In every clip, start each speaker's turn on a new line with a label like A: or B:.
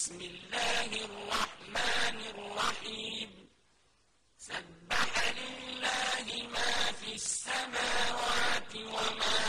A: بسم الله الرحمن الرحيم. سبح لله ما في السماوات وما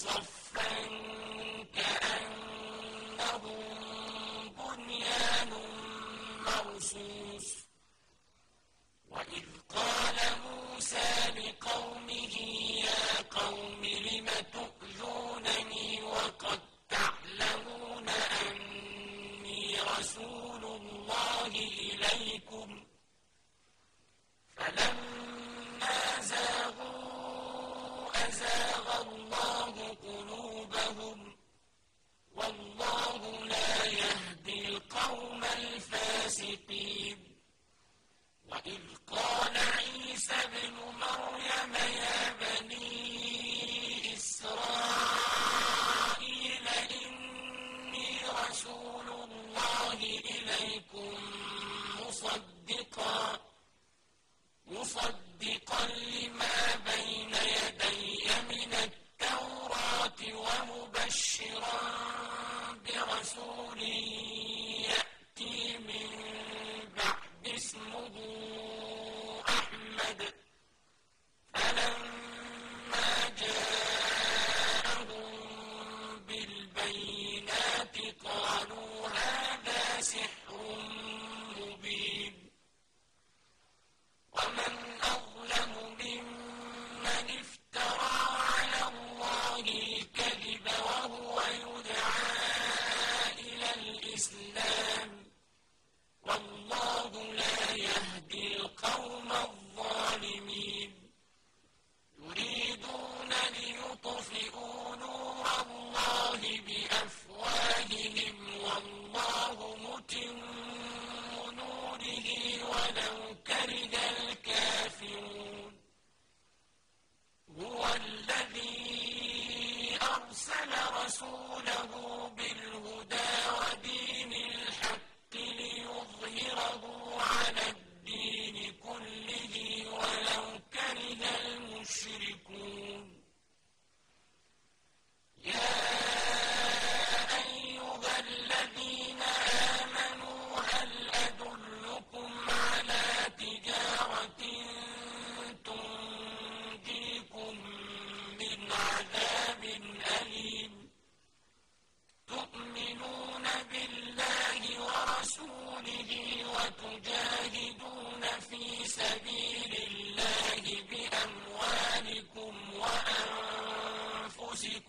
A: صفا كأنهم بنيان مرصوص. CP